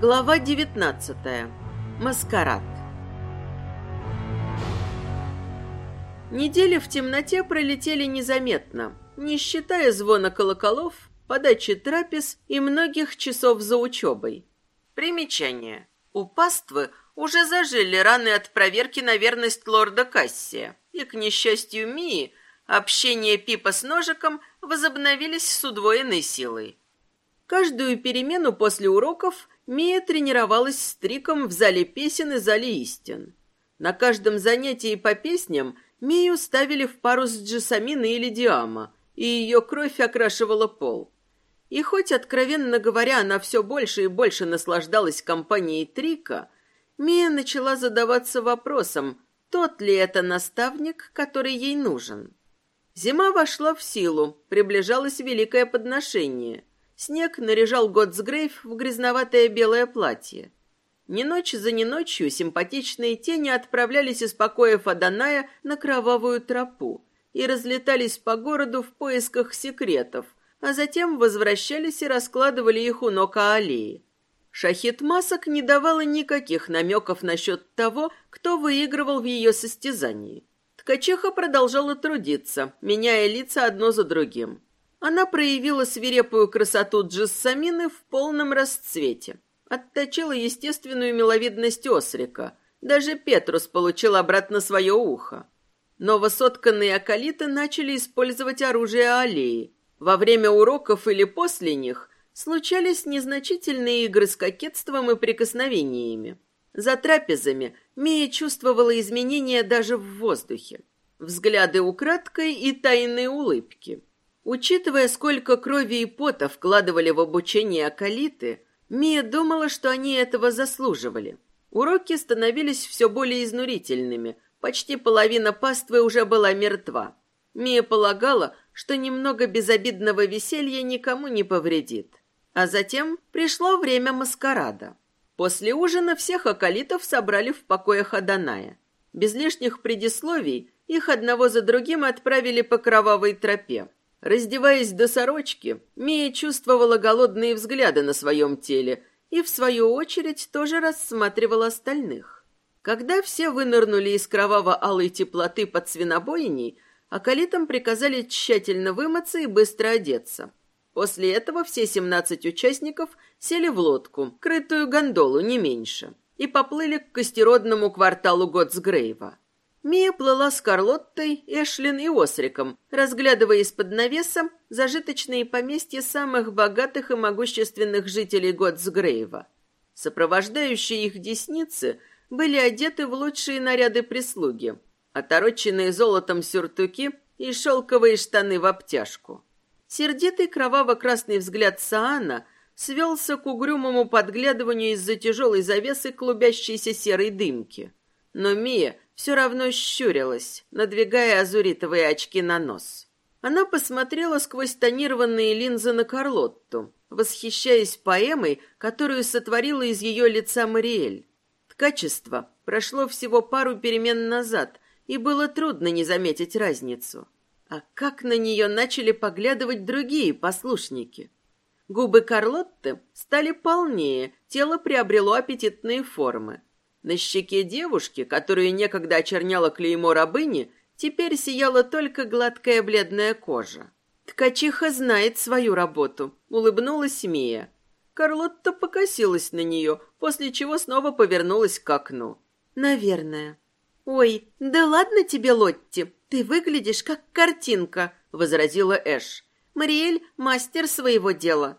Глава 19. Маскарад. Недели в темноте пролетели незаметно, не считая звона колоколов, подачи трапез и многих часов за учебой. Примечание. У паствы уже зажили раны от проверки на верность лорда Кассия, и, к несчастью Мии, общение Пипа с ножиком возобновились с удвоенной силой. Каждую перемену после уроков Мия тренировалась с Триком в зале песен и зале истин. На каждом занятии по песням Мию ставили в пару с Джасаминой или Диама, и ее кровь окрашивала пол. И хоть, откровенно говоря, она все больше и больше наслаждалась компанией Трика, Мия начала задаваться вопросом, тот ли это наставник, который ей нужен. Зима вошла в силу, приближалось великое подношение. Снег наряжал Готсгрейв в грязноватое белое платье. Ни ночь за ни ночью симпатичные тени отправлялись из покоев Аданая на кровавую тропу и разлетались по городу в поисках секретов, а затем возвращались и раскладывали их у ног аллеи. Шахид Масок не давала никаких намеков насчет того, кто выигрывал в ее состязании. Ткачиха продолжала трудиться, меняя лица одно за другим. Она проявила свирепую красоту Джессамины в полном расцвете. Отточила естественную миловидность Осрика. Даже Петрус получил обратно свое ухо. Новосотканные акалиты начали использовать оружие аллеи. Во время уроков или после них случались незначительные игры с кокетством и прикосновениями. За трапезами Мия чувствовала изменения даже в воздухе. Взгляды украдкой и тайные улыбки – Учитывая, сколько крови и пота вкладывали в обучение Акалиты, Мия думала, что они этого заслуживали. Уроки становились все более изнурительными. Почти половина паствы уже была мертва. Мия полагала, что немного безобидного веселья никому не повредит. А затем пришло время маскарада. После ужина всех акалитов собрали в покоях Аданая. Без лишних предисловий их одного за другим отправили по кровавой тропе. Раздеваясь до сорочки, Мия чувствовала голодные взгляды на своем теле и, в свою очередь, тоже рассматривала остальных. Когда все вынырнули из кроваво-алой теплоты под свинобойней, акалитам приказали тщательно вымыться и быстро одеться. После этого все семнадцать участников сели в лодку, крытую гондолу, не меньше, и поплыли к костеродному кварталу Готсгрейва. Мия плыла с Карлоттой, Эшлин и Осриком, разглядывая из-под навеса зажиточные поместья самых богатых и могущественных жителей Готсгрейва. Сопровождающие их десницы были одеты в лучшие наряды прислуги, отороченные золотом сюртуки и шелковые штаны в обтяжку. Сердитый кроваво-красный взгляд Саана свелся к угрюмому подглядыванию из-за тяжелой завесы клубящейся серой дымки. Но Мия все равно щурилась, надвигая азуритовые очки на нос. Она посмотрела сквозь тонированные линзы на Карлотту, восхищаясь поэмой, которую сотворила из ее лица Мариэль. Ткачество прошло всего пару перемен назад, и было трудно не заметить разницу. А как на нее начали поглядывать другие послушники? Губы Карлотты стали полнее, тело приобрело аппетитные формы. На щеке девушки, которую некогда очерняло клеймо рабыни, теперь сияла только гладкая бледная кожа. Ткачиха знает свою работу, улыбнулась Мия. Карлотта покосилась на нее, после чего снова повернулась к окну. Наверное. Ой, да ладно тебе, Лотти, ты выглядишь как картинка, возразила Эш. Мариэль мастер своего дела.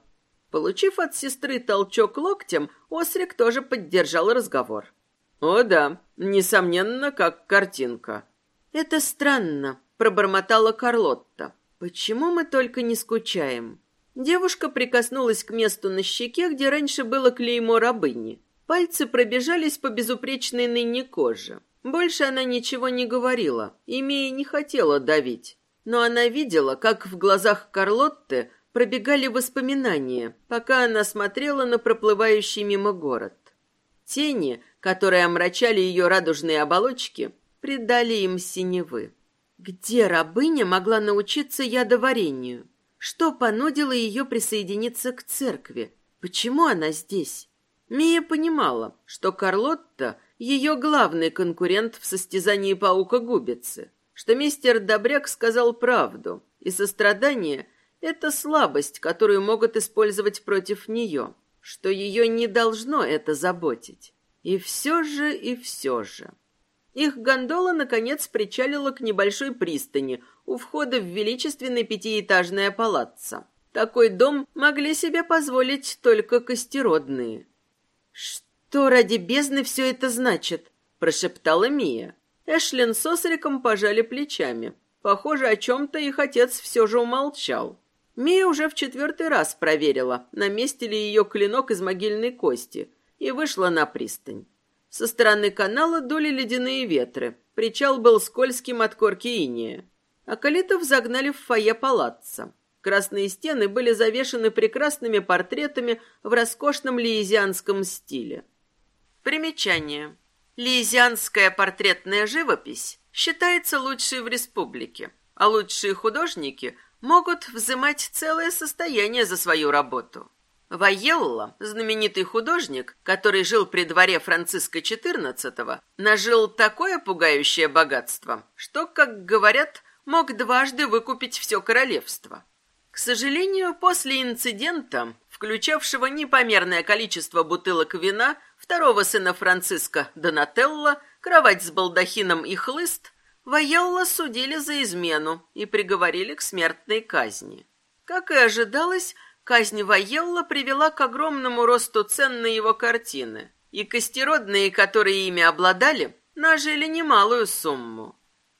Получив от сестры толчок локтем, Осрик тоже поддержал разговор. «О да, несомненно, как картинка». «Это странно», — пробормотала Карлотта. «Почему мы только не скучаем?» Девушка прикоснулась к месту на щеке, где раньше было клеймо рабыни. Пальцы пробежались по безупречной ныне коже. Больше она ничего не говорила, имея не хотела давить. Но она видела, как в глазах Карлотты пробегали воспоминания, пока она смотрела на проплывающий мимо город. Тени, которые омрачали ее радужные оболочки, придали им синевы. Где рабыня могла научиться ядоварению? Что понудило ее присоединиться к церкви? Почему она здесь? Мия понимала, что Карлотта — ее главный конкурент в состязании паука-губицы, что мистер Добряк сказал правду, и сострадание — это слабость, которую могут использовать против нее, что ее не должно это заботить. И все же, и все же. Их гондола, наконец, причалила к небольшой пристани у входа в величественный пятиэтажное палаццо. Такой дом могли себе позволить только костеродные. «Что ради бездны все это значит?» – прошептала Мия. Эшлин с Осриком пожали плечами. Похоже, о чем-то их отец все же умолчал. Мия уже в четвертый раз проверила, на месте ли ее клинок из могильной кости, и вышла на пристань. Со стороны канала дули ледяные ветры. Причал был скользким от корки иния. Акалитов загнали в фойе палаца. Красные стены были завешаны прекрасными портретами в роскошном лиезианском стиле. Примечание. Лиезианская портретная живопись считается лучшей в республике, а лучшие художники могут взимать целое состояние за свою работу. Вайелло, знаменитый художник, который жил при дворе Франциска XIV, нажил такое пугающее богатство, что, как говорят, мог дважды выкупить все королевство. К сожалению, после инцидента, включавшего непомерное количество бутылок вина, второго сына Франциска Донателло, кровать с балдахином и хлыст, Вайелло судили за измену и приговорили к смертной казни. Как и ожидалось, Казнь Ваелла привела к огромному росту цен на его картины, и костеродные, которые ими обладали, нажили немалую сумму.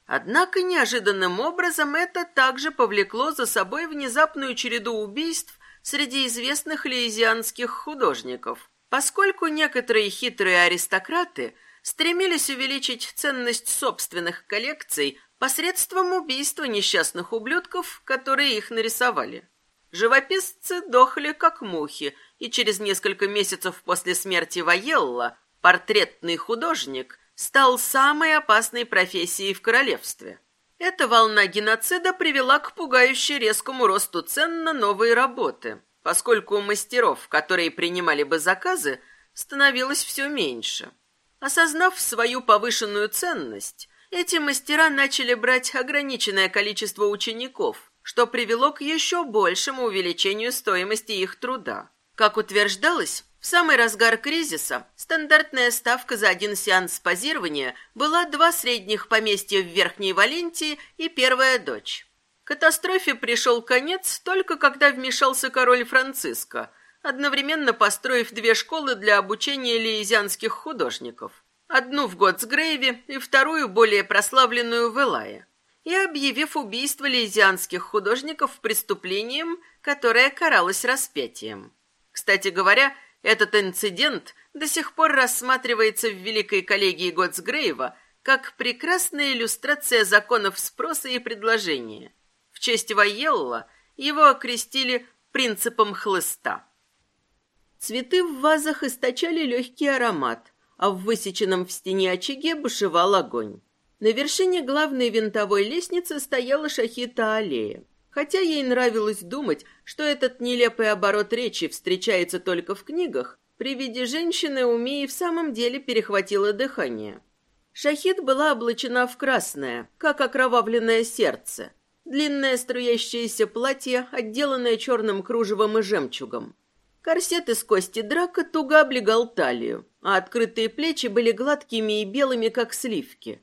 Однако неожиданным образом это также повлекло за собой внезапную череду убийств среди известных лиезианских художников, поскольку некоторые хитрые аристократы стремились увеличить ценность собственных коллекций посредством убийства несчастных ублюдков, которые их нарисовали. Живописцы дохли как мухи, и через несколько месяцев после смерти Ваелла портретный художник стал самой опасной профессией в королевстве. Эта волна геноцида привела к пугающе резкому росту цен на новые работы, поскольку у мастеров, которые принимали бы заказы, становилось все меньше. Осознав свою повышенную ценность, эти мастера начали брать ограниченное количество учеников, что привело к еще большему увеличению стоимости их труда. Как утверждалось, в самый разгар кризиса стандартная ставка за один сеанс позирования была два средних поместья в Верхней Валентии и первая дочь. Катастрофе пришел конец только когда вмешался король Франциско, одновременно построив две школы для обучения лиезианских художников. Одну в Готсгрейве и вторую, более прославленную, в Элае и объявив убийство лизианских художников преступлением, которое каралось распятием. Кстати говоря, этот инцидент до сих пор рассматривается в Великой коллегии Готсгрейва как прекрасная иллюстрация законов спроса и предложения. В честь Вайелла его окрестили принципом хлыста. Цветы в вазах источали легкий аромат, а в высеченном в стене очаге бушевал огонь. На вершине главной винтовой лестницы стояла Шахита Аллея. Хотя ей нравилось думать, что этот нелепый оборот речи встречается только в книгах, при виде женщины у Мии в самом деле перехватило дыхание. Шахид была облачена в красное, как окровавленное сердце. Длинное струящееся платье, отделанное черным кружевом и жемчугом. Корсет из кости драка туго облегал талию, а открытые плечи были гладкими и белыми, как сливки.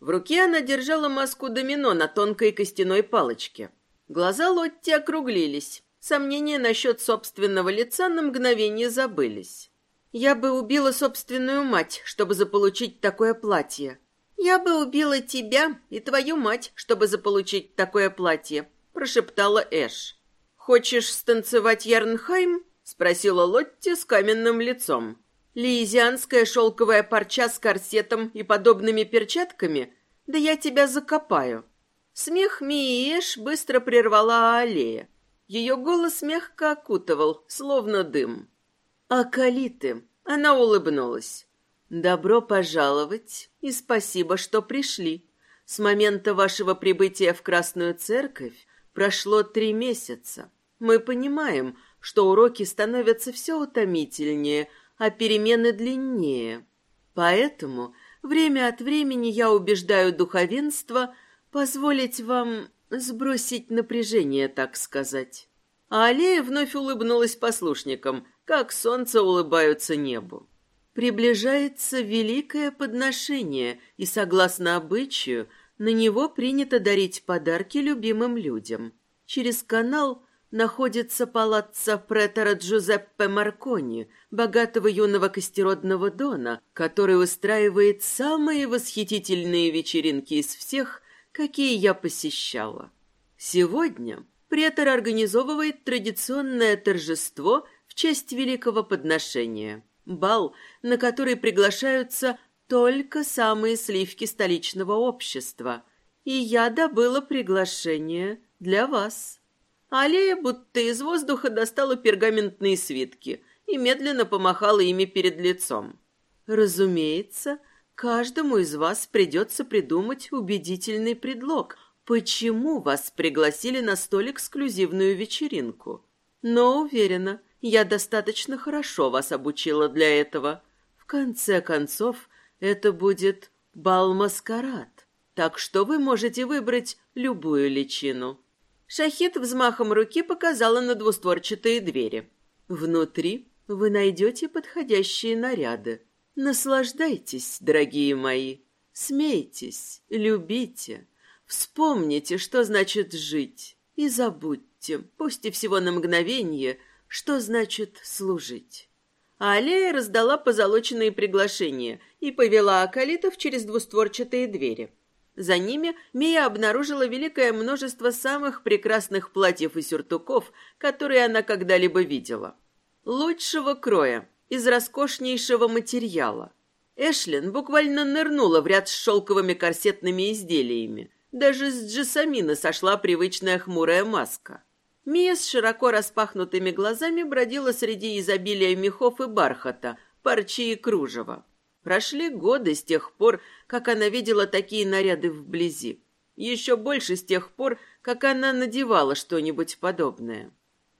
В руке она держала маску домино на тонкой костяной палочке. Глаза Лотти округлились. Сомнения насчет собственного лица на мгновение забылись. «Я бы убила собственную мать, чтобы заполучить такое платье». «Я бы убила тебя и твою мать, чтобы заполучить такое платье», — прошептала Эш. «Хочешь станцевать Ярнхайм?» — спросила Лотти с каменным лицом. Лиезианская шелковая парча с корсетом и подобными перчатками? Да я тебя закопаю. Смех Мии Эш быстро прервала аллея. Ее голос мягко окутывал, словно дым. «Акалиты!» — она улыбнулась. «Добро пожаловать и спасибо, что пришли. С момента вашего прибытия в Красную Церковь прошло три месяца. Мы понимаем, что уроки становятся все утомительнее, а перемены длиннее. Поэтому время от времени я убеждаю духовенство позволить вам сбросить напряжение, так сказать. А Аллея вновь улыбнулась послушникам, как солнце улыбаются небу. Приближается великое подношение, и, согласно обычаю, на него принято дарить подарки любимым людям. Через канал находится палаццо претора Джузеппе Маркони, богатого юного костеродного дона, который устраивает самые восхитительные вечеринки из всех, какие я посещала. Сегодня претор организовывает традиционное торжество в честь великого подношения. Бал, на который приглашаются только самые сливки столичного общества. И я добыла приглашение для вас. Аллея будто из воздуха достала пергаментные свитки и медленно помахала ими перед лицом. Разумеется, каждому из вас придется придумать убедительный предлог, почему вас пригласили на столь эксклюзивную вечеринку. Но уверена, я достаточно хорошо вас обучила для этого. В конце концов, это будет бал-маскарад, так что вы можете выбрать любую личину. Шахид взмахом руки показала на двустворчатые двери. Внутри вы найдете подходящие наряды. Наслаждайтесь, дорогие мои. Смейтесь, любите. Вспомните, что значит жить. И забудьте, пусть и всего на мгновение, что значит служить. А Аллея раздала позолоченные приглашения и повела Акалитов через двустворчатые двери. За ними Мия обнаружила великое множество самых прекрасных платьев и сюртуков, которые она когда-либо видела. Лучшего кроя, из роскошнейшего материала. Эшлин буквально нырнула в ряд с шелковыми корсетными изделиями. Даже с Джессамина сошла привычная хмурая маска. Мия с широко распахнутыми глазами бродила среди изобилия мехов и бархата, парчи и кружева. Прошли годы с тех пор, как она видела такие наряды вблизи. Еще больше с тех пор, как она надевала что-нибудь подобное.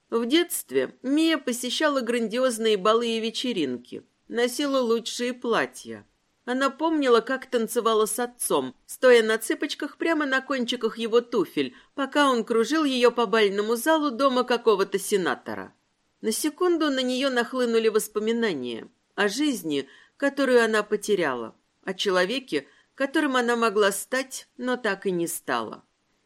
В детстве Мия посещала грандиозные балы и вечеринки, носила лучшие платья. Она помнила, как танцевала с отцом, стоя на цыпочках прямо на кончиках его туфель, пока он кружил ее по бальному залу дома какого-то сенатора. На секунду на нее нахлынули воспоминания о жизни, которую она потеряла, о человеке, которым она могла стать, но так и не стала.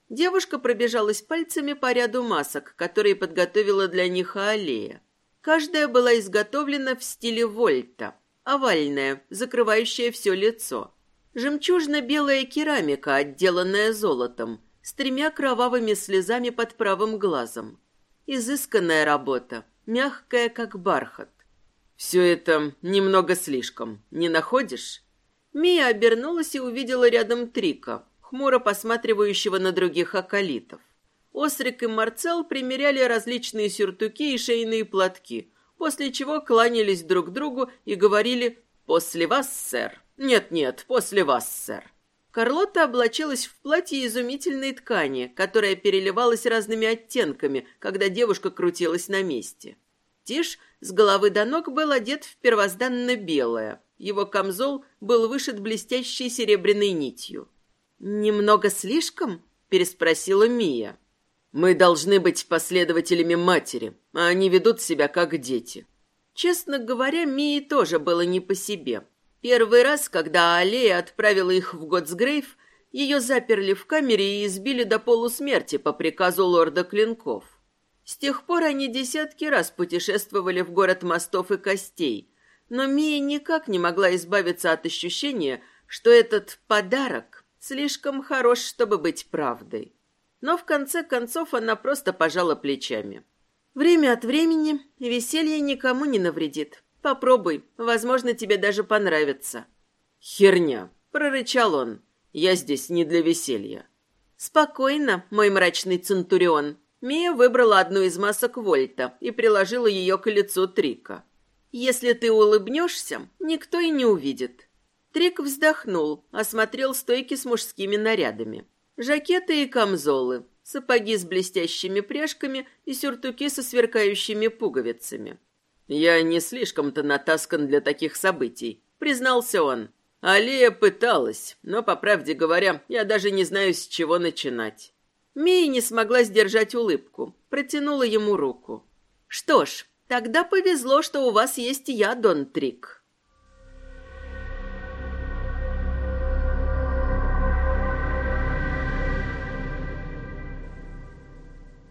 Девушка пробежалась пальцами по ряду масок, которые подготовила для них Аллея. Каждая была изготовлена в стиле вольта, овальная, закрывающая все лицо. Жемчужно-белая керамика, отделанная золотом, с тремя кровавыми слезами под правым глазом. Изысканная работа, мягкая, как бархат. «Все это немного слишком, не находишь?» Мия обернулась и увидела рядом Трика, хмуро посматривающего на других околитов. Осрик и Марцел примеряли различные сюртуки и шейные платки, после чего кланялись друг другу и говорили «После вас, сэр». «Нет-нет, после вас, сэр». Карлотта облачилась в платье изумительной ткани, которая переливалась разными оттенками, когда девушка крутилась на месте. Тиш с головы до ног был одет в первозданно белое. Его камзол был вышит блестящей серебряной нитью. «Немного слишком?» – переспросила Мия. «Мы должны быть последователями матери, а они ведут себя как дети». Честно говоря, Мии тоже было не по себе. Первый раз, когда Аллея отправила их в Готсгрейв, ее заперли в камере и избили до полусмерти по приказу лорда Клинков. С тех пор они десятки раз путешествовали в город мостов и костей, но Мия никак не могла избавиться от ощущения, что этот подарок слишком хорош, чтобы быть правдой. Но в конце концов она просто пожала плечами. Время от времени веселье никому не навредит. Попробуй, возможно, тебе даже понравится. Херня, прорычал он. Я здесь не для веселья. Спокойно, мой мрачный центурион, Мия выбрала одну из масок Вольта и приложила ее к лицу Трика. «Если ты улыбнешься, никто и не увидит». Трик вздохнул, осмотрел стойки с мужскими нарядами. Жакеты и камзолы, сапоги с блестящими пряжками и сюртуки со сверкающими пуговицами. «Я не слишком-то натаскан для таких событий», — признался он. Алия пыталась, но, по правде говоря, я даже не знаю, с чего начинать. Мия не смогла сдержать улыбку, протянула ему руку. «Что ж, тогда повезло, что у вас есть я, Дон Трик».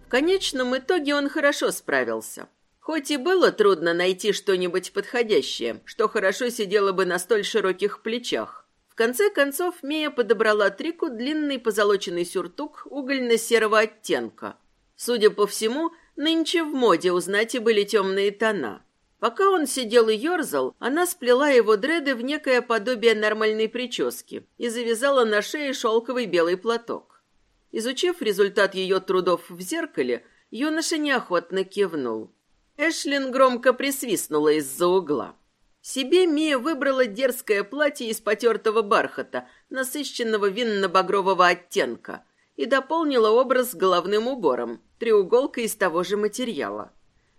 В конечном итоге он хорошо справился. Хоть и было трудно найти что-нибудь подходящее, что хорошо сидело бы на столь широких плечах. В конце концов, Мия подобрала Трику длинный позолоченный сюртук угольно-серого оттенка. Судя по всему, нынче в моде у знати были темные тона. Пока он сидел и ерзал, она сплела его дреды в некое подобие нормальной прически и завязала на шее шелковый белый платок. Изучив результат ее трудов в зеркале, юноша неохотно кивнул. Эшлин громко присвистнула из-за угла. Себе Мия выбрала дерзкое платье из потертого бархата, насыщенного винно-багрового оттенка, и дополнила образ головным убором, треуголкой из того же материала.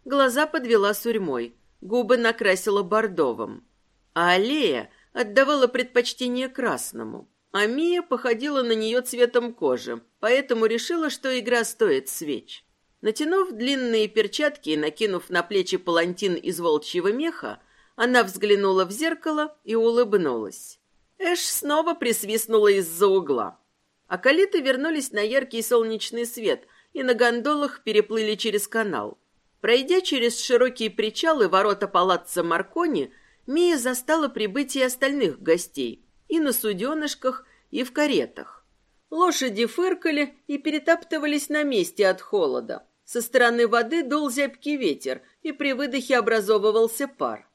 Глаза подвела сурьмой, губы накрасила бордовым. А аллея отдавала предпочтение красному. А Мия походила на нее цветом кожи, поэтому решила, что игра стоит свеч. Натянув длинные перчатки и накинув на плечи палантин из волчьего меха, она взглянула в зеркало и улыбнулась. Эш снова присвистнула из-за угла. Акалиты вернулись на яркий солнечный свет и на гондолах переплыли через канал. Пройдя через широкие причалы ворота палаца Маркони, Мия застала прибытие остальных гостей, и на суденышках, и в каретах. Лошади фыркали и перетаптывались на месте от холода. Со стороны воды дул зябкий ветер, и при выдохе образовывался пар.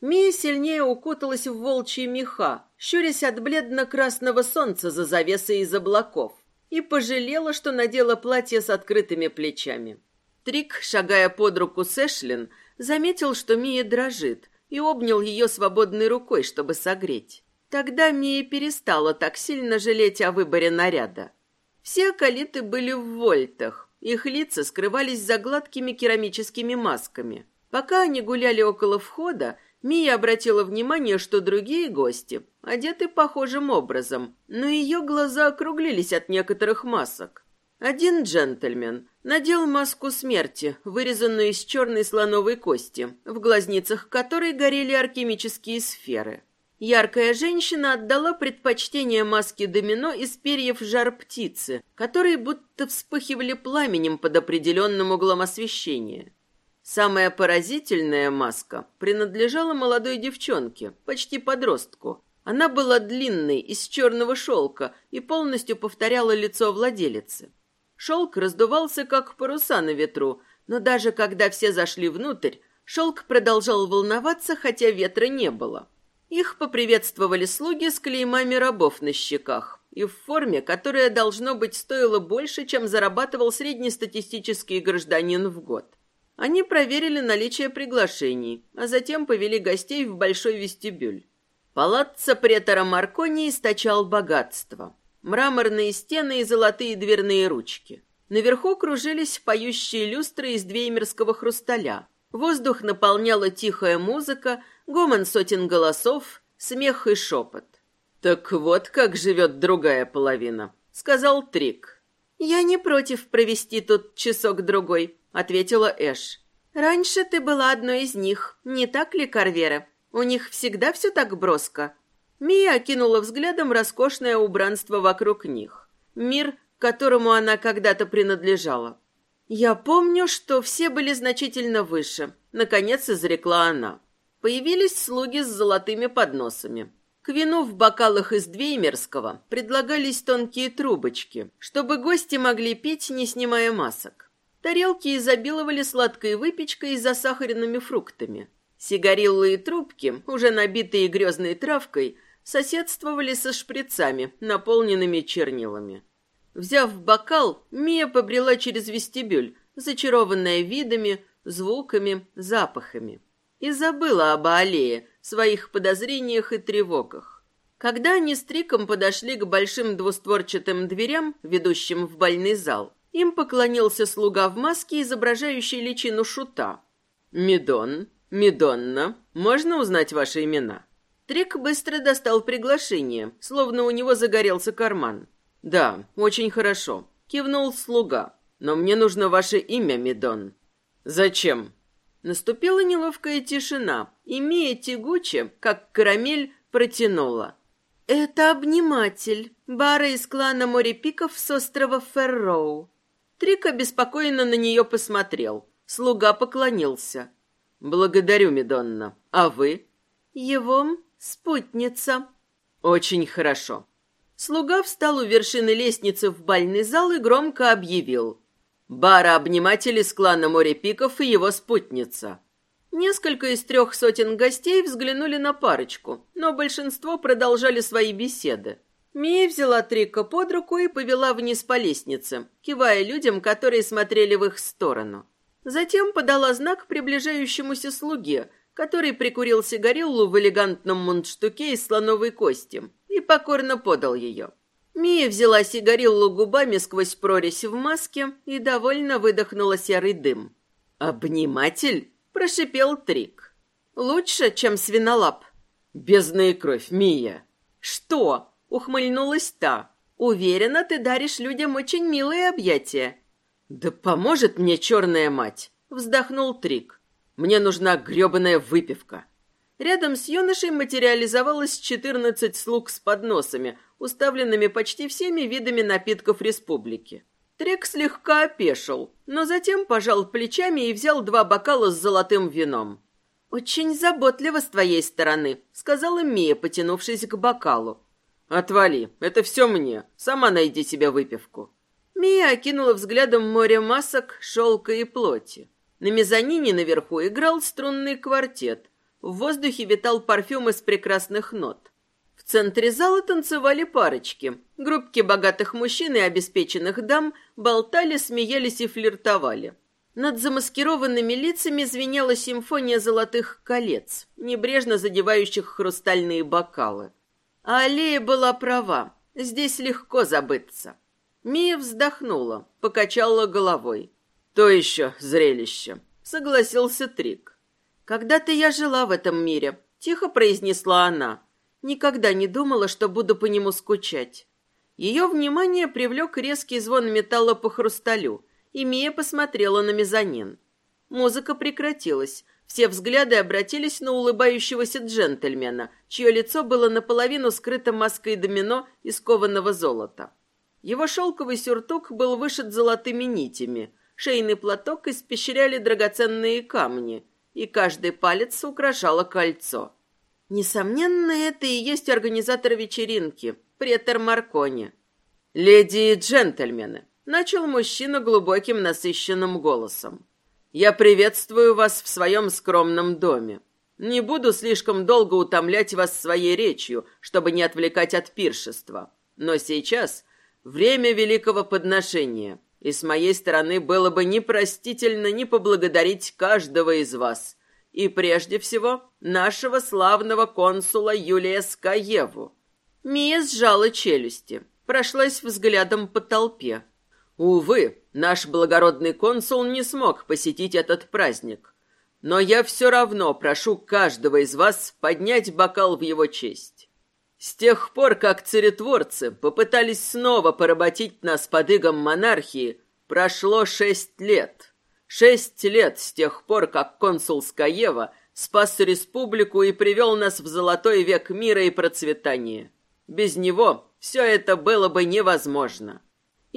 Мия сильнее укуталась в волчьи меха, щурясь от бледно-красного солнца за завесой из облаков, и пожалела, что надела платье с открытыми плечами. Трик, шагая под руку с Эшлин, заметил, что Мия дрожит, и обнял ее свободной рукой, чтобы согреть. Тогда Мия перестала так сильно жалеть о выборе наряда. Все акалиты были в вольтах, их лица скрывались за гладкими керамическими масками. Пока они гуляли около входа, Мия обратила внимание, что другие гости одеты похожим образом, но ее глаза округлились от некоторых масок. Один джентльмен надел маску смерти, вырезанную из черной слоновой кости, в глазницах которой горели алхимические сферы. Яркая женщина отдала предпочтение маске домино из перьев жар птицы, которые будто вспыхивали пламенем под определенным углом освещения. Самая поразительная маска принадлежала молодой девчонке, почти подростку. Она была длинной, из черного шелка и полностью повторяла лицо владелицы. Шелк раздувался, как паруса на ветру, но даже когда все зашли внутрь, шелк продолжал волноваться, хотя ветра не было. Их поприветствовали слуги с клеймами рабов на щеках и в форме, которая, должно быть, стоила больше, чем зарабатывал среднестатистический гражданин в год. Они проверили наличие приглашений, а затем повели гостей в большой вестибюль. Палаццо претора Маркони источал богатство. Мраморные стены и золотые дверные ручки. Наверху кружились поющие люстры из двеймерского хрусталя. Воздух наполняла тихая музыка – гомон сотен голосов, смех и шепот. «Так вот как живет другая половина», — сказал Трик. «Я не против провести тут часок-другой», — ответила Эш. «Раньше ты была одной из них, не так ли, Карвера? У них всегда все так броско». Мия окинула взглядом роскошное убранство вокруг них. Мир, которому она когда-то принадлежала. «Я помню, что все были значительно выше», — наконец изрекла она. Появились слуги с золотыми подносами. К вину в бокалах из Двеймерского предлагались тонкие трубочки, чтобы гости могли пить, не снимая масок. Тарелки изобиловали сладкой выпечкой и засахаренными фруктами. Сигариллы и трубки, уже набитые грезной травкой, соседствовали со шприцами, наполненными чернилами. Взяв бокал, Мия побрела через вестибюль, зачарованная видами, звуками, запахами и забыла об аллее, своих подозрениях и тревогах. Когда они с Триком подошли к большим двустворчатым дверям, ведущим в больный зал, им поклонился слуга в маске, изображающий личину шута. «Медон, Медонна, можно узнать ваши имена?» Трик быстро достал приглашение, словно у него загорелся карман. «Да, очень хорошо», — кивнул слуга. «Но мне нужно ваше имя, Медон». «Зачем?» Наступила неловкая тишина, и Мия тягуче, как карамель, протянула. «Это обниматель, бара из клана Морепиков с острова Ферроу». Трик обеспокоенно на нее посмотрел. Слуга поклонился. «Благодарю, Медонна. А вы?» «Его спутница». «Очень хорошо». Слуга встал у вершины лестницы в бальный зал и громко объявил. «Бара-обниматель из клана Морепиков и его спутница». Несколько из трех сотен гостей взглянули на парочку, но большинство продолжали свои беседы. Мия взяла Трика под руку и повела вниз по лестнице, кивая людям, которые смотрели в их сторону. Затем подала знак приближающемуся слуге, который прикурил сигариллу в элегантном мундштуке из слоновой кости и покорно подал ее. Мия взяла сигариллу губами сквозь прорезь в маске и довольно выдохнула серый дым. «Обниматель?» – прошипел Трик. «Лучше, чем свинолап». «Бездна кровь, Мия». «Что?» – ухмыльнулась та. «Уверена, ты даришь людям очень милые объятия». «Да поможет мне черная мать!» – вздохнул Трик. «Мне нужна грёбаная выпивка». Рядом с юношей материализовалось четырнадцать слуг с подносами, уставленными почти всеми видами напитков республики. Трек слегка опешил, но затем пожал плечами и взял два бокала с золотым вином. «Очень заботливо с твоей стороны», — сказала Мия, потянувшись к бокалу. «Отвали, это все мне. Сама найди себе выпивку». Мия окинула взглядом море масок, шелка и плоти. На мезонине наверху играл струнный квартет — в воздухе витал парфюм из прекрасных нот. В центре зала танцевали парочки. Группки богатых мужчин и обеспеченных дам болтали, смеялись и флиртовали. Над замаскированными лицами звенела симфония золотых колец, небрежно задевающих хрустальные бокалы. А была права. Здесь легко забыться. Мия вздохнула, покачала головой. «То еще зрелище», — согласился Трик. «Когда-то я жила в этом мире», — тихо произнесла она. «Никогда не думала, что буду по нему скучать». Ее внимание привлек резкий звон металла по хрусталю, и Мия посмотрела на мезонин. Музыка прекратилась. Все взгляды обратились на улыбающегося джентльмена, чье лицо было наполовину скрыто маской домино из кованого золота. Его шелковый сюртук был вышит золотыми нитями, шейный платок испещряли драгоценные камни — и каждый палец украшало кольцо. Несомненно, это и есть организатор вечеринки, претор Маркони. «Леди и джентльмены», — начал мужчина глубоким насыщенным голосом. «Я приветствую вас в своем скромном доме. Не буду слишком долго утомлять вас своей речью, чтобы не отвлекать от пиршества. Но сейчас время великого подношения, и с моей стороны было бы непростительно не поблагодарить каждого из вас, и прежде всего нашего славного консула Юлия Скаеву. Мия сжала челюсти, прошлась взглядом по толпе. Увы, наш благородный консул не смог посетить этот праздник. Но я все равно прошу каждого из вас поднять бокал в его честь. С тех пор, как царетворцы попытались снова поработить нас под игом монархии, прошло шесть лет. Шесть лет с тех пор, как консул Скаева спас республику и привел нас в золотой век мира и процветания. Без него все это было бы невозможно.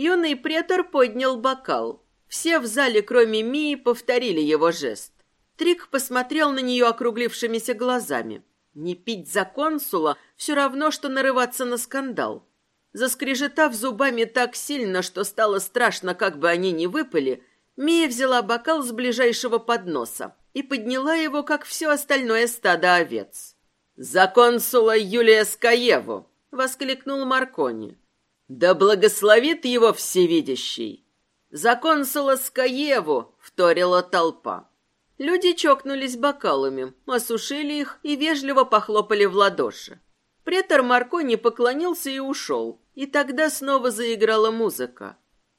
Юный претор поднял бокал. Все в зале, кроме Мии, повторили его жест. Трик посмотрел на нее округлившимися глазами. Не пить за консула все равно, что нарываться на скандал. Заскрежетав зубами так сильно, что стало страшно, как бы они ни выпали, Мия взяла бокал с ближайшего подноса и подняла его, как все остальное стадо овец. «За консула Юлия Скаеву!» — воскликнул Маркони. «Да благословит его всевидящий!» «За консула Скаеву!» — вторила толпа. Люди чокнулись бокалами, осушили их и вежливо похлопали в ладоши. Претор Маркони поклонился и ушел, и тогда снова заиграла музыка.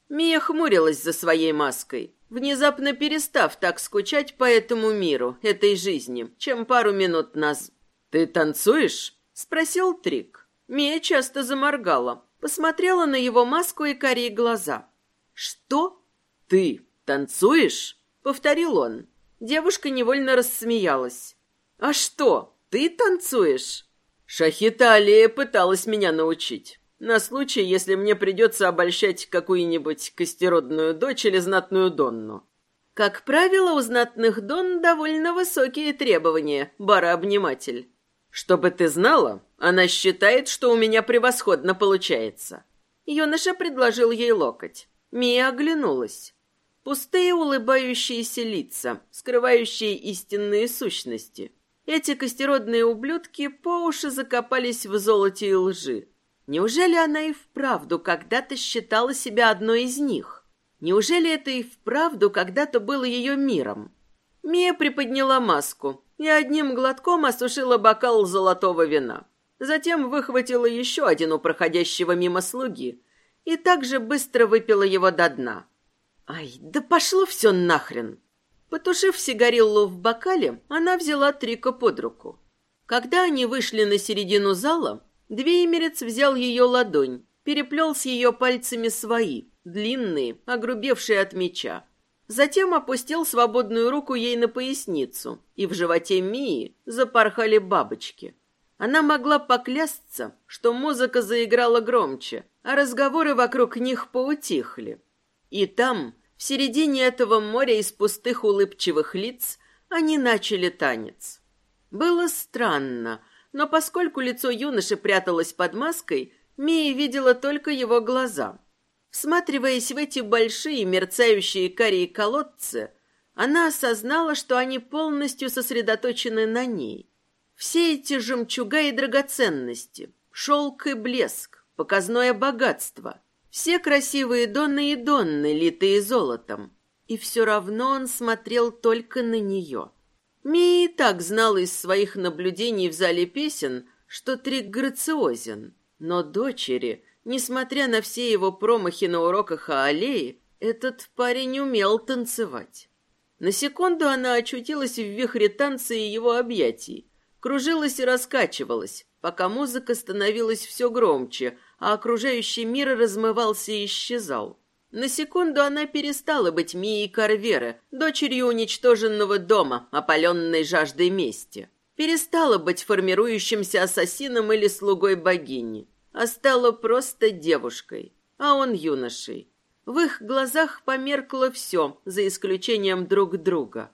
Мия хмурилась за своей маской. внезапно перестав так скучать по этому миру, этой жизни, чем пару минут назад. «Ты танцуешь?» — спросил Трик. Мия часто заморгала, посмотрела на его маску и карие глаза. «Что? Ты танцуешь?» — повторил он. Девушка невольно рассмеялась. «А что, ты танцуешь?» Шахита пыталась меня научить. На случай, если мне придется обольщать какую-нибудь костеродную дочь или знатную Донну. Как правило, у знатных Дон довольно высокие требования, барообниматель. Чтобы ты знала, она считает, что у меня превосходно получается. Юноша предложил ей локоть. Мия оглянулась. Пустые улыбающиеся лица, скрывающие истинные сущности. Эти костеродные ублюдки по уши закопались в золоте и лжи. Неужели она и вправду когда-то считала себя одной из них? Неужели это и вправду когда-то было ее миром? Мия приподняла маску и одним глотком осушила бокал золотого вина. Затем выхватила еще один у проходящего мимо слуги и также быстро выпила его до дна. Ай, да пошло все нахрен! Потушив сигариллу в бокале, она взяла Трика под руку. Когда они вышли на середину зала, Двеймерец взял ее ладонь, переплел с ее пальцами свои, длинные, огрубевшие от меча. Затем опустил свободную руку ей на поясницу, и в животе Мии запорхали бабочки. Она могла поклясться, что музыка заиграла громче, а разговоры вокруг них поутихли. И там, в середине этого моря из пустых улыбчивых лиц, они начали танец. Было странно, но поскольку лицо юноши пряталось под маской, Мия видела только его глаза. Всматриваясь в эти большие мерцающие карие колодцы, она осознала, что они полностью сосредоточены на ней. Все эти жемчуга и драгоценности, шелк и блеск, показное богатство, все красивые донны и донны, литые золотом. И все равно он смотрел только на нее. Мия и так знала из своих наблюдений в зале песен, что Трик грациозен. Но дочери, несмотря на все его промахи на уроках о аллее, этот парень умел танцевать. На секунду она очутилась в вихре танца и его объятий, кружилась и раскачивалась, пока музыка становилась все громче, а окружающий мир размывался и исчезал. На секунду она перестала быть Мией Карвера, дочерью уничтоженного дома, опаленной жаждой мести. Перестала быть формирующимся ассасином или слугой богини, а стала просто девушкой, а он юношей. В их глазах померкло все, за исключением друг друга.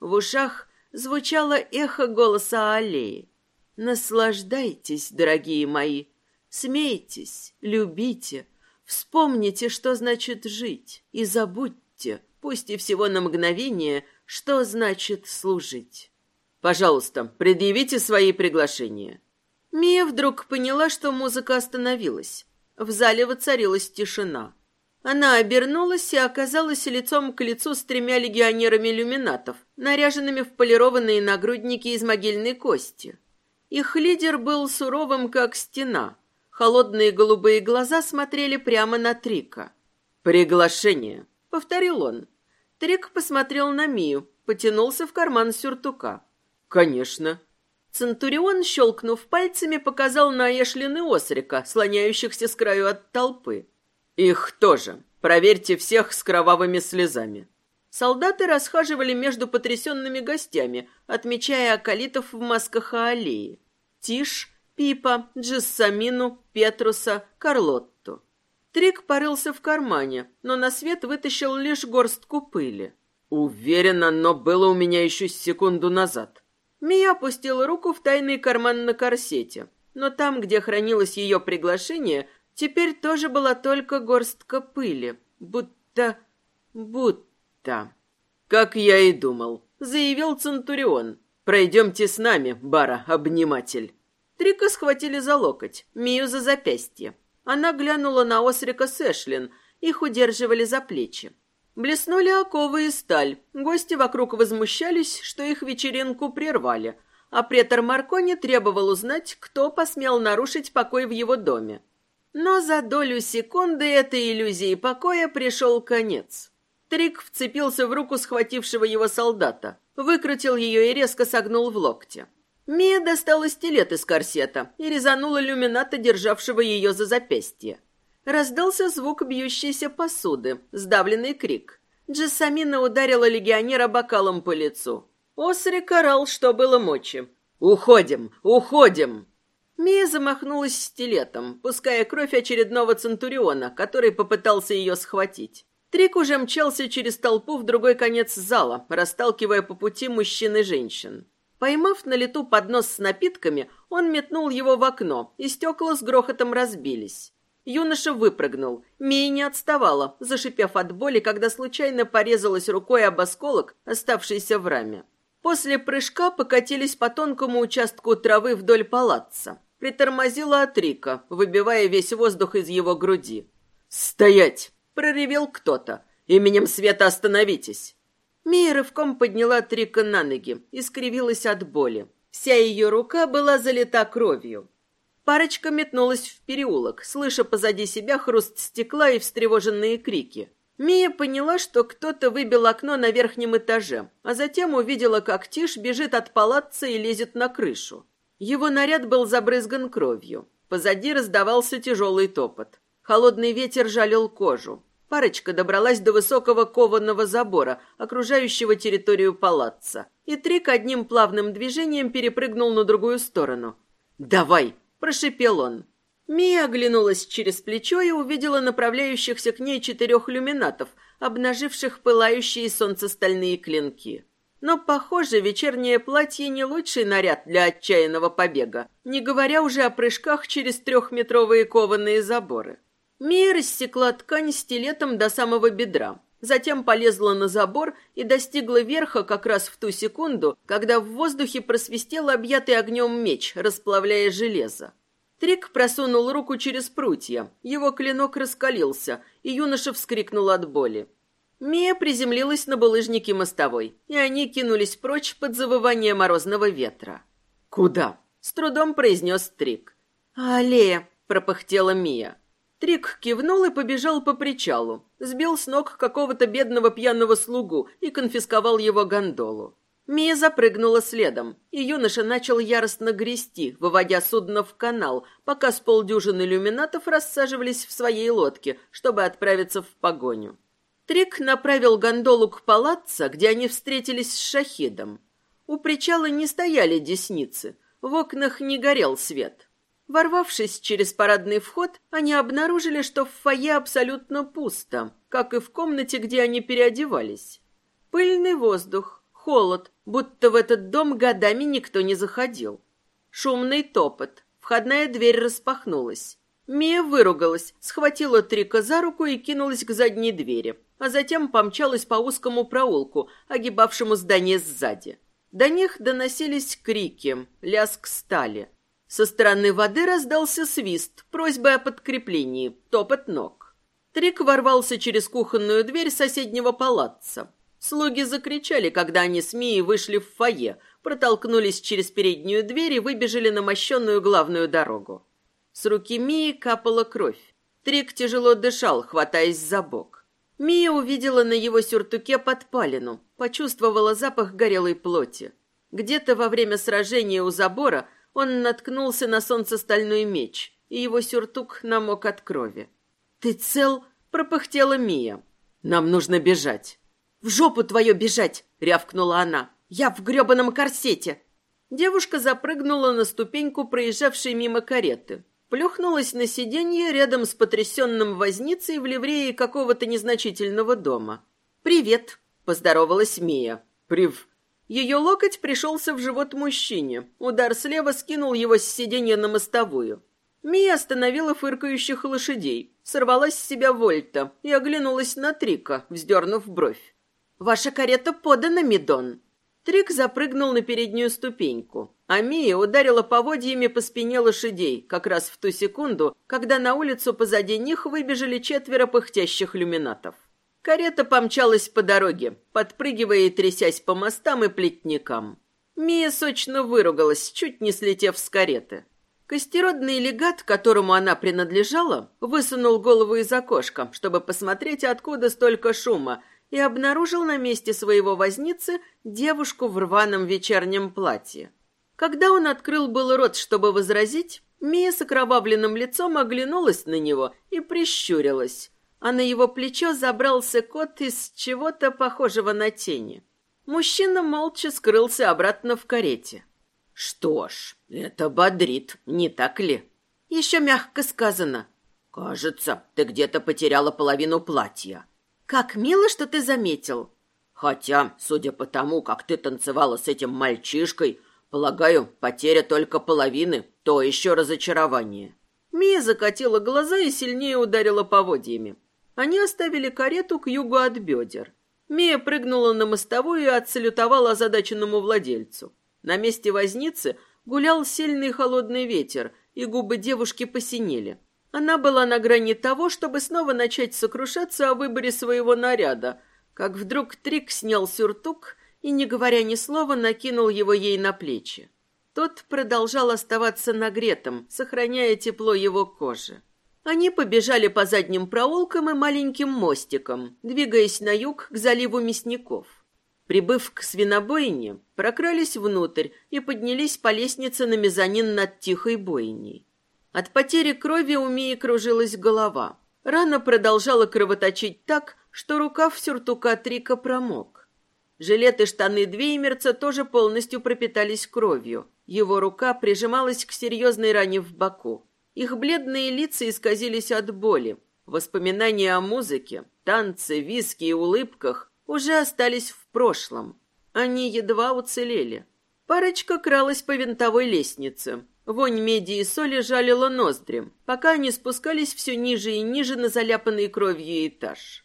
В ушах звучало эхо голоса аллеи. «Наслаждайтесь, дорогие мои, смейтесь, любите, Вспомните, что значит жить, и забудьте, пусть и всего на мгновение, что значит служить. Пожалуйста, предъявите свои приглашения. Мия вдруг поняла, что музыка остановилась. В зале воцарилась тишина. Она обернулась и оказалась лицом к лицу с тремя легионерами люминатов, наряженными в полированные нагрудники из могильной кости. Их лидер был суровым, как стена, Холодные голубые глаза смотрели прямо на Трика. «Приглашение», — повторил он. Трик посмотрел на Мию, потянулся в карман сюртука. «Конечно». Центурион, щелкнув пальцами, показал на Эшлин и Осрика, слоняющихся с краю от толпы. «Их тоже. Проверьте всех с кровавыми слезами». Солдаты расхаживали между потрясенными гостями, отмечая акалитов в масках аллеи. Тишь Пипа, Джессамину, Петруса, Карлотту. Трик порылся в кармане, но на свет вытащил лишь горстку пыли. Уверен, оно было у меня еще секунду назад. Мия опустила руку в тайный карман на корсете, но там, где хранилось ее приглашение, теперь тоже была только горстка пыли, будто... будто... «Как я и думал», — заявил Центурион. «Пройдемте с нами, бара-обниматель». Трика схватили за локоть, Мию за запястье. Она глянула на Осрика Сэшлин, их удерживали за плечи. Блеснули оковы и сталь. Гости вокруг возмущались, что их вечеринку прервали, а претор Маркони требовал узнать, кто посмел нарушить покой в его доме. Но за долю секунды этой иллюзии покоя пришел конец. Трик вцепился в руку схватившего его солдата, выкрутил ее и резко согнул в локте. Мия достала стилет из корсета и резанула люмината, державшего ее за запястье. Раздался звук бьющейся посуды, сдавленный крик. Джессамина ударила легионера бокалом по лицу. Осрик орал, что было мочи. «Уходим! Уходим!» Мия замахнулась стилетом, пуская кровь очередного центуриона, который попытался ее схватить. Трик уже мчался через толпу в другой конец зала, расталкивая по пути мужчин и женщин. Поймав на лету поднос с напитками, он метнул его в окно, и стекла с грохотом разбились. Юноша выпрыгнул. Мия не отставала, зашипев от боли, когда случайно порезалась рукой об осколок, оставшийся в раме. После прыжка покатились по тонкому участку травы вдоль палаца. Притормозила от Рика, выбивая весь воздух из его груди. «Стоять!» – проревел кто-то. «Именем света остановитесь!» Мия рывком подняла Трика на ноги и скривилась от боли. Вся ее рука была залита кровью. Парочка метнулась в переулок, слыша позади себя хруст стекла и встревоженные крики. Мия поняла, что кто-то выбил окно на верхнем этаже, а затем увидела, как Тиш бежит от палаца и лезет на крышу. Его наряд был забрызган кровью. Позади раздавался тяжелый топот. Холодный ветер жалил кожу. Парочка добралась до высокого кованого забора, окружающего территорию палаца, и Трик одним плавным движением перепрыгнул на другую сторону. «Давай!» – прошипел он. Мия оглянулась через плечо и увидела направляющихся к ней четырех люминатов, обнаживших пылающие солнцестальные клинки. Но, похоже, вечернее платье не лучший наряд для отчаянного побега, не говоря уже о прыжках через трехметровые кованые заборы. Мия рассекла ткань стилетом до самого бедра, затем полезла на забор и достигла верха как раз в ту секунду, когда в воздухе просвистел объятый огнем меч, расплавляя железо. Трик просунул руку через прутья, его клинок раскалился, и юноша вскрикнул от боли. Мия приземлилась на булыжнике мостовой, и они кинулись прочь под завывание морозного ветра. «Куда?» — с трудом произнес Трик. «Аллея!» — пропыхтела Мия. Трик кивнул и побежал по причалу, сбил с ног какого-то бедного пьяного слугу и конфисковал его гондолу. Мия запрыгнула следом, и юноша начал яростно грести, выводя судно в канал, пока с полдюжины иллюминатов рассаживались в своей лодке, чтобы отправиться в погоню. Трик направил гондолу к палаццо, где они встретились с шахидом. У причала не стояли десницы, в окнах не горел свет. Ворвавшись через парадный вход, они обнаружили, что в фойе абсолютно пусто, как и в комнате, где они переодевались. Пыльный воздух, холод, будто в этот дом годами никто не заходил. Шумный топот. Входная дверь распахнулась. Мия выругалась, схватила Трика за руку и кинулась к задней двери, а затем помчалась по узкому проулку, огибавшему здание сзади. До них доносились крики, лязг стали – со стороны воды раздался свист, просьба о подкреплении, топот ног. Трик ворвался через кухонную дверь соседнего палаца. Слуги закричали, когда они с Мией вышли в фойе, протолкнулись через переднюю дверь и выбежали на мощенную главную дорогу. С руки Мии капала кровь. Трик тяжело дышал, хватаясь за бок. Мия увидела на его сюртуке подпалину, почувствовала запах горелой плоти. Где-то во время сражения у забора он наткнулся на солнцестальной меч, и его сюртук намок от крови. «Ты цел?» — пропыхтела Мия. «Нам нужно бежать». «В жопу твою бежать!» — рявкнула она. «Я в гребаном корсете!» Девушка запрыгнула на ступеньку, проезжавшей мимо кареты. Плюхнулась на сиденье рядом с потрясенным возницей в ливрее какого-то незначительного дома. «Привет!» — поздоровалась Мия. «Прив...» Ее локоть пришелся в живот мужчине. Удар слева скинул его с сиденья на мостовую. Мия остановила фыркающих лошадей, сорвалась с себя вольта и оглянулась на Трика, вздернув бровь. «Ваша карета подана, Мидон!» Трик запрыгнул на переднюю ступеньку, а Мия ударила поводьями по спине лошадей, как раз в ту секунду, когда на улицу позади них выбежали четверо пыхтящих люминатов. Карета помчалась по дороге, подпрыгивая и трясясь по мостам и плетникам. Мия сочно выругалась, чуть не слетев с кареты. Костеродный легат, которому она принадлежала, высунул голову из окошка, чтобы посмотреть, откуда столько шума, и обнаружил на месте своего возницы девушку в рваном вечернем платье. Когда он открыл был рот, чтобы возразить, Мия с окровавленным лицом оглянулась на него и прищурилась, а на его плечо забрался кот из чего-то похожего на тени. Мужчина молча скрылся обратно в карете. «Что ж, это бодрит, не так ли?» «Еще мягко сказано». «Кажется, ты где-то потеряла половину платья». «Как мило, что ты заметил». «Хотя, судя по тому, как ты танцевала с этим мальчишкой, полагаю, потеря только половины, то еще разочарование». Мия закатила глаза и сильнее ударила поводьями. Они оставили карету к югу от бедер. Мия прыгнула на мостовую и отсалютовала озадаченному владельцу. На месте возницы гулял сильный холодный ветер, и губы девушки посинели. Она была на грани того, чтобы снова начать сокрушаться о выборе своего наряда, как вдруг Трик снял сюртук и, не говоря ни слова, накинул его ей на плечи. Тот продолжал оставаться нагретым, сохраняя тепло его кожи. Они побежали по задним проулкам и маленьким мостикам, двигаясь на юг к заливу мясников. Прибыв к свинобойне, прокрались внутрь и поднялись по лестнице на мезонин над тихой бойней. От потери крови у Мии кружилась голова. Рана продолжала кровоточить так, что рукав сюртука Трика промок. Жилет и штаны Двеймерца тоже полностью пропитались кровью. Его рука прижималась к серьезной ране в боку. Их бледные лица исказились от боли. Воспоминания о музыке, танце, виске и улыбках уже остались в прошлом. Они едва уцелели. Парочка кралась по винтовой лестнице. Вонь меди и соли жалила ноздрем, пока они спускались все ниже и ниже на заляпанный кровью этаж.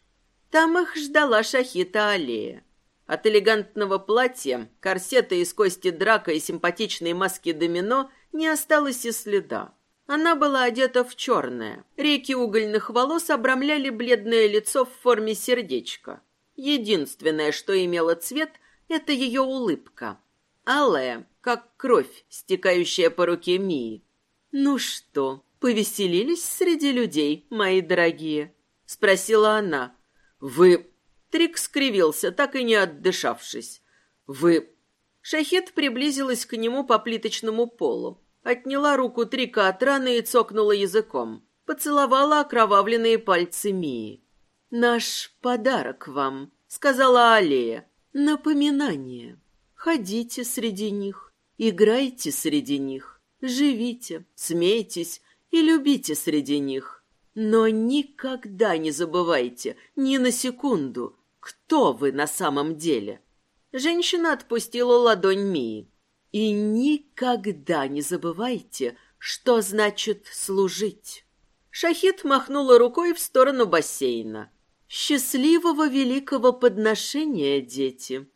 Там их ждала Шахита Аллея. От элегантного платья, корсета из кости драка и симпатичной маски домино не осталось и следа. Она была одета в черное. Реки угольных волос обрамляли бледное лицо в форме сердечка. Единственное, что имело цвет, это ее улыбка. Алая, как кровь, стекающая по руке Мии. «Ну что, повеселились среди людей, мои дорогие?» — спросила она. «Вы...» Трик скривился, так и не отдышавшись. «Вы...» Шахет приблизилась к нему по плиточному полу. Отняла руку Трика от раны и цокнула языком. Поцеловала окровавленные пальцы Мии. «Наш подарок вам», — сказала Алия. «Напоминание. Ходите среди них, Играйте среди них, живите, смейтесь и любите среди них. Но никогда не забывайте, ни на секунду, кто вы на самом деле. Женщина отпустила ладонь Мии. И никогда не забывайте, что значит служить. Шахид махнула рукой в сторону бассейна. Счастливого великого подношения, дети.